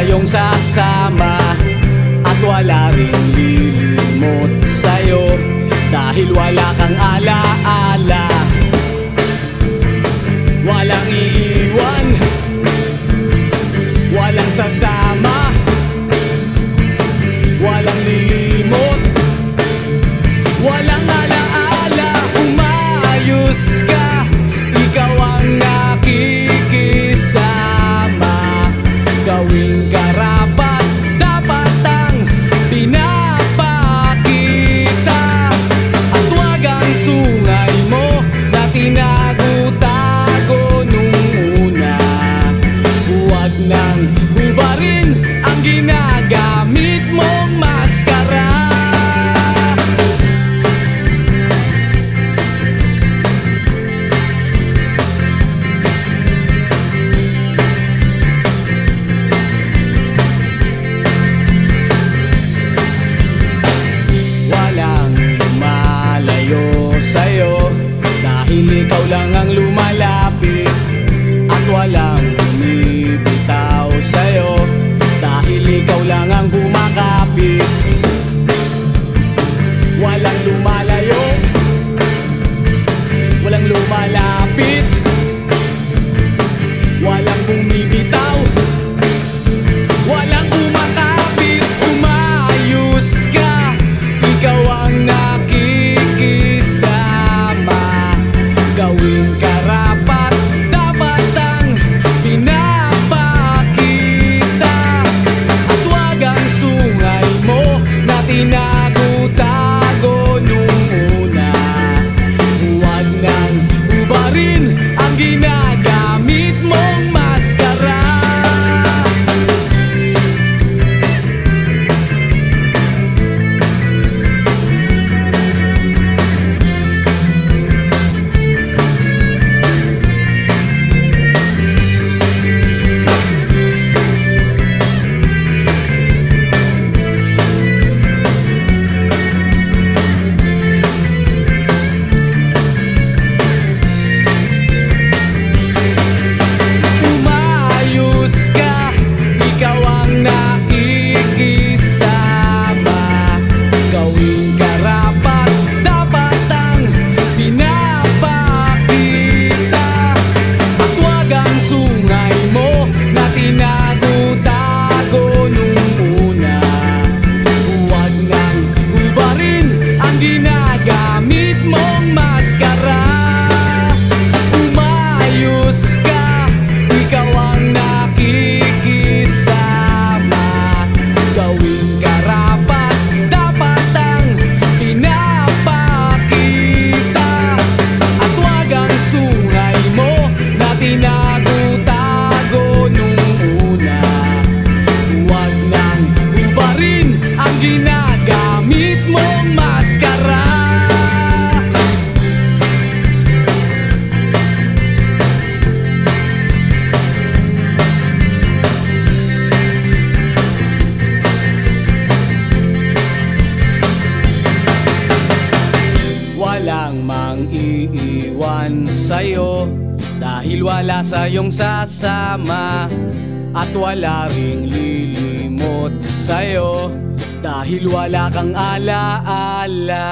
sa'yong sasama At wala rin lilimot sa'yo Dahil wala kang alaala. Walang iiwan Walang sasama Gawing karapat Dapat ang pinapakita. At wag ang sungay mo Na tinago-tago nung una. Huwag nang hubarin Ang ginagamit ikaw lang ang lumalapit At walang Walang mang iiwan sa'yo. Dahil wala sa'yong sasama At wala ring lilimot sa'yo. Dahil wala kang alaala